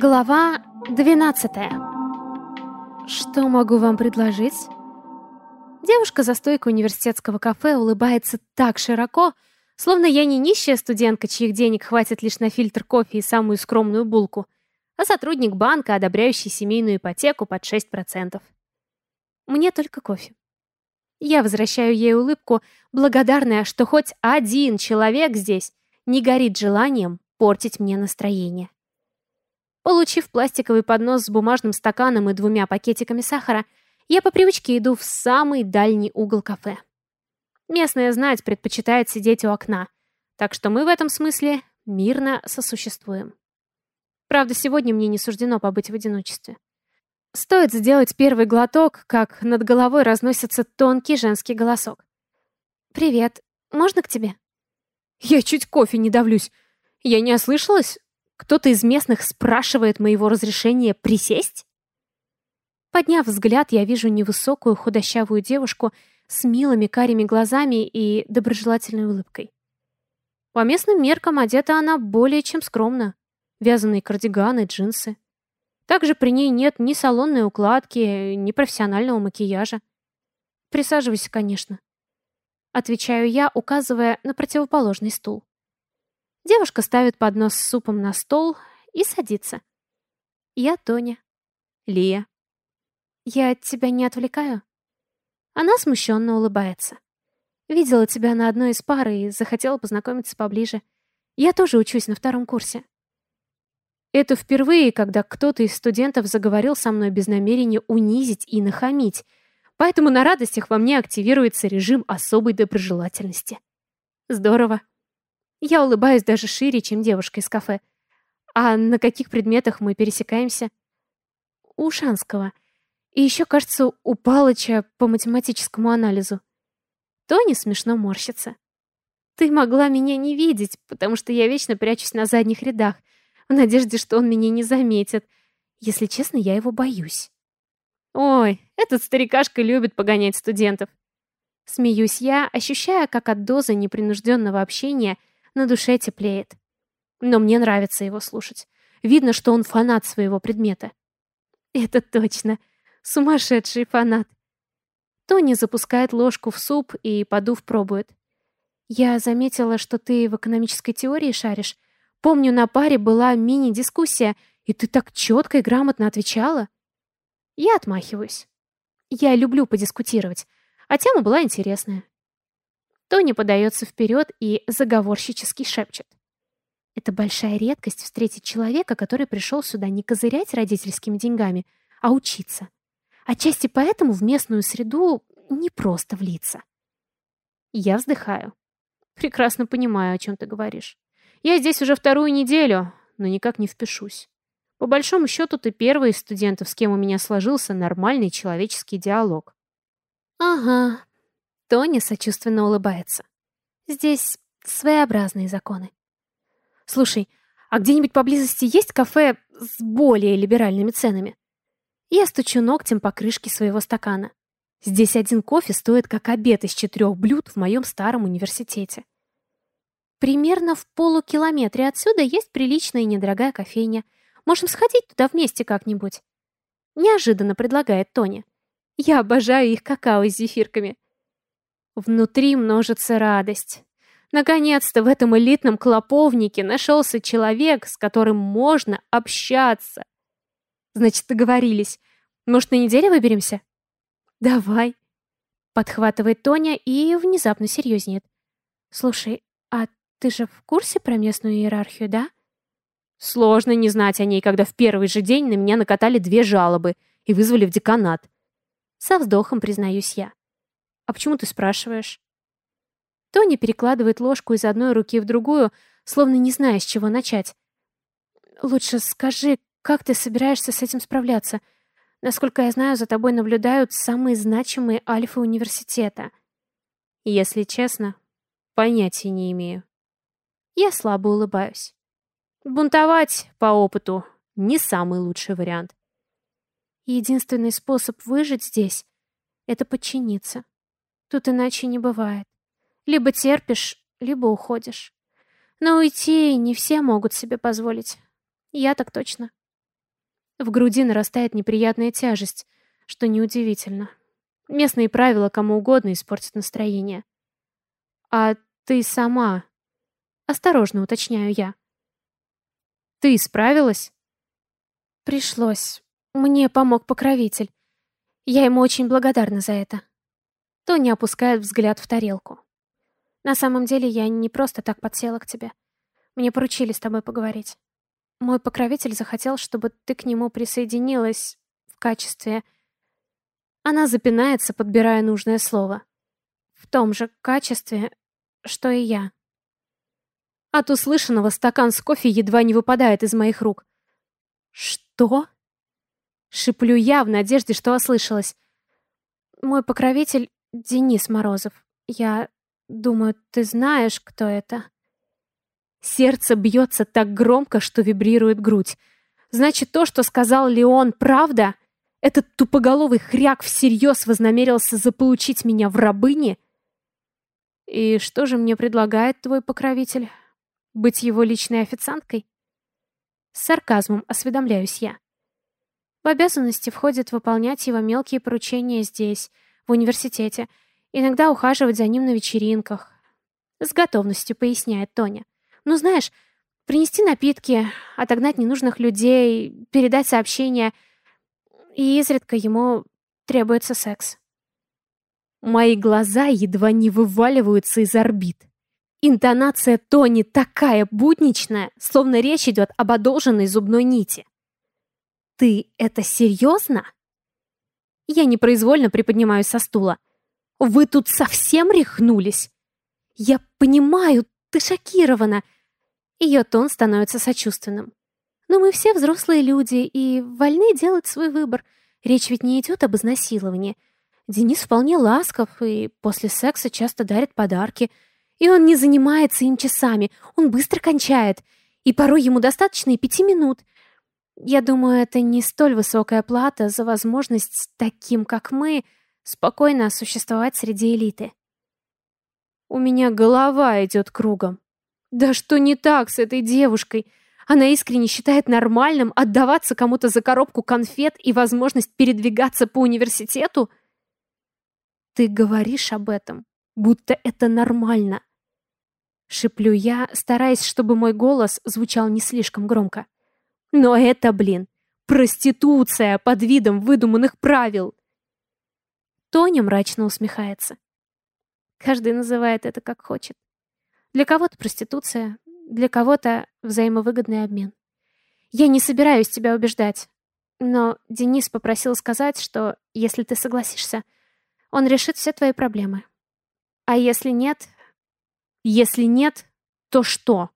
Глава 12. Что могу вам предложить? Девушка за стойкой университетского кафе улыбается так широко, словно я не нищая студентка, чьих денег хватит лишь на фильтр кофе и самую скромную булку, а сотрудник банка, одобряющий семейную ипотеку под 6%. Мне только кофе. Я возвращаю ей улыбку, благодарная, что хоть один человек здесь не горит желанием портить мне настроение. Получив пластиковый поднос с бумажным стаканом и двумя пакетиками сахара, я по привычке иду в самый дальний угол кафе. Местная знать предпочитает сидеть у окна, так что мы в этом смысле мирно сосуществуем. Правда, сегодня мне не суждено побыть в одиночестве. Стоит сделать первый глоток, как над головой разносится тонкий женский голосок. «Привет, можно к тебе?» Я чуть кофе не давлюсь. Я не ослышалась? Кто-то из местных спрашивает моего разрешения присесть? Подняв взгляд, я вижу невысокую худощавую девушку с милыми карими глазами и доброжелательной улыбкой. По местным меркам одета она более чем скромно. Вязаные кардиганы, джинсы. Также при ней нет ни салонной укладки, ни профессионального макияжа. Присаживайся, конечно. Отвечаю я, указывая на противоположный стул. Девушка ставит поднос с супом на стол и садится. Я Тоня. Лия. Я от тебя не отвлекаю? Она смущенно улыбается. Видела тебя на одной из пар и захотела познакомиться поближе. Я тоже учусь на втором курсе. Это впервые, когда кто-то из студентов заговорил со мной без намерения унизить и нахамить, поэтому на радостях во мне активируется режим особой доброжелательности. Здорово. Я улыбаюсь даже шире, чем девушка из кафе. А на каких предметах мы пересекаемся? У Шанского. И еще, кажется, у Палыча по математическому анализу. Тони смешно морщится. Ты могла меня не видеть, потому что я вечно прячусь на задних рядах, в надежде, что он меня не заметит. Если честно, я его боюсь. Ой, этот старикашка любит погонять студентов. Смеюсь я, ощущая, как от дозы непринужденного общения на душе теплеет. Но мне нравится его слушать. Видно, что он фанат своего предмета. Это точно. Сумасшедший фанат. Тони запускает ложку в суп и, подув, пробует. Я заметила, что ты в экономической теории шаришь. Помню, на паре была мини-дискуссия, и ты так четко и грамотно отвечала. Я отмахиваюсь. Я люблю подискутировать, а тема была интересная. Тони подается вперед и заговорщически шепчет. Это большая редкость встретить человека, который пришел сюда не козырять родительскими деньгами, а учиться. Отчасти поэтому в местную среду не просто влиться. Я вздыхаю. Прекрасно понимаю, о чем ты говоришь. Я здесь уже вторую неделю, но никак не впишусь. По большому счету, ты первый из студентов, с кем у меня сложился нормальный человеческий диалог. Ага, Тони сочувственно улыбается. Здесь своеобразные законы. Слушай, а где-нибудь поблизости есть кафе с более либеральными ценами? Я стучу ногтем по крышке своего стакана. Здесь один кофе стоит как обед из четырех блюд в моем старом университете. Примерно в полукилометре отсюда есть приличная и недорогая кофейня. Можем сходить туда вместе как-нибудь. Неожиданно предлагает Тоня. Я обожаю их какао с зефирками. Внутри множится радость. Наконец-то в этом элитном клоповнике нашелся человек, с которым можно общаться. Значит, договорились. Может, на неделю выберемся? Давай. Подхватывает Тоня и внезапно серьезнеет. Слушай, а ты же в курсе про местную иерархию, да? Сложно не знать о ней, когда в первый же день на меня накатали две жалобы и вызвали в деканат. Со вздохом признаюсь я. «А почему ты спрашиваешь?» Тони перекладывает ложку из одной руки в другую, словно не зная, с чего начать. «Лучше скажи, как ты собираешься с этим справляться? Насколько я знаю, за тобой наблюдают самые значимые альфы университета». «Если честно, понятия не имею». Я слабо улыбаюсь. Бунтовать по опыту не самый лучший вариант. Единственный способ выжить здесь — это подчиниться. Тут иначе не бывает. Либо терпишь, либо уходишь. Но уйти не все могут себе позволить. Я так точно. В груди нарастает неприятная тяжесть, что неудивительно. Местные правила кому угодно испортят настроение. «А ты сама?» Осторожно уточняю я. «Ты справилась?» «Пришлось. Мне помог покровитель. Я ему очень благодарна за это». Тони опускает взгляд в тарелку. «На самом деле я не просто так подсела к тебе. Мне поручили с тобой поговорить. Мой покровитель захотел, чтобы ты к нему присоединилась в качестве...» Она запинается, подбирая нужное слово. «В том же качестве, что и я». От услышанного стакан с кофе едва не выпадает из моих рук. «Что?» Шиплю я в надежде, что ослышалась. «Мой покровитель Денис Морозов. Я думаю, ты знаешь, кто это?» Сердце бьется так громко, что вибрирует грудь. Значит, то, что сказал Леон, правда? Этот тупоголовый хряк всерьез вознамерился заполучить меня в рабыне? И что же мне предлагает твой покровитель? Быть его личной официанткой? С сарказмом осведомляюсь я. В обязанности входит выполнять его мелкие поручения здесь, в университете, иногда ухаживать за ним на вечеринках. С готовностью поясняет Тоня. Ну, знаешь, принести напитки, отогнать ненужных людей, передать сообщения. И изредка ему требуется секс. Мои глаза едва не вываливаются из орбит. Интонация Тони такая будничная, словно речь идет об одолженной зубной нити. «Ты это серьезно?» Я непроизвольно приподнимаюсь со стула. «Вы тут совсем рехнулись?» «Я понимаю, ты шокирована!» Ее тон становится сочувственным. «Но мы все взрослые люди и вольны делать свой выбор. Речь ведь не идет об изнасиловании. Денис вполне ласков и после секса часто дарит подарки — и он не занимается им часами, он быстро кончает. И порой ему достаточно и пяти минут. Я думаю, это не столь высокая плата за возможность таким, как мы, спокойно существовать среди элиты. У меня голова идет кругом. Да что не так с этой девушкой? Она искренне считает нормальным отдаваться кому-то за коробку конфет и возможность передвигаться по университету? Ты говоришь об этом, будто это нормально. Шиплю я, стараясь, чтобы мой голос звучал не слишком громко. Но это, блин, проституция под видом выдуманных правил. Тоня мрачно усмехается. Каждый называет это как хочет. Для кого-то проституция, для кого-то взаимовыгодный обмен. Я не собираюсь тебя убеждать, но Денис попросил сказать, что если ты согласишься, он решит все твои проблемы. А если нет, если нет, то что?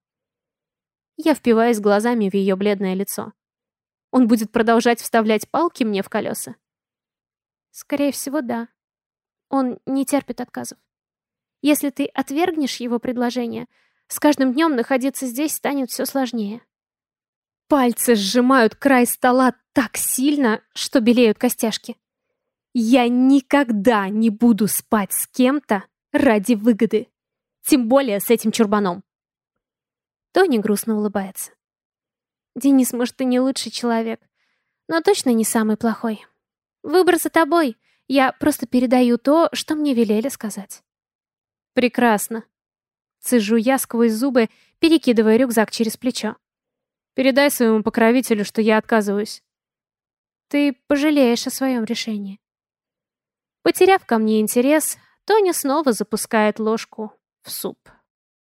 Я впиваюсь глазами в ее бледное лицо. Он будет продолжать вставлять палки мне в колеса? Скорее всего, да. Он не терпит отказов. Если ты отвергнешь его предложение, с каждым днем находиться здесь станет все сложнее. Пальцы сжимают край стола так сильно, что белеют костяшки. Я никогда не буду спать с кем-то ради выгоды. Тем более с этим чурбаном. Тони грустно улыбается. Денис, может, и не лучший человек, но точно не самый плохой. Выбор за тобой. Я просто передаю то, что мне велели сказать. Прекрасно. Цежу я сквозь зубы, перекидывая рюкзак через плечо. Передай своему покровителю, что я отказываюсь. Ты пожалеешь о своем решении. Потеряв ко мне интерес, Тоня снова запускает ложку в суп.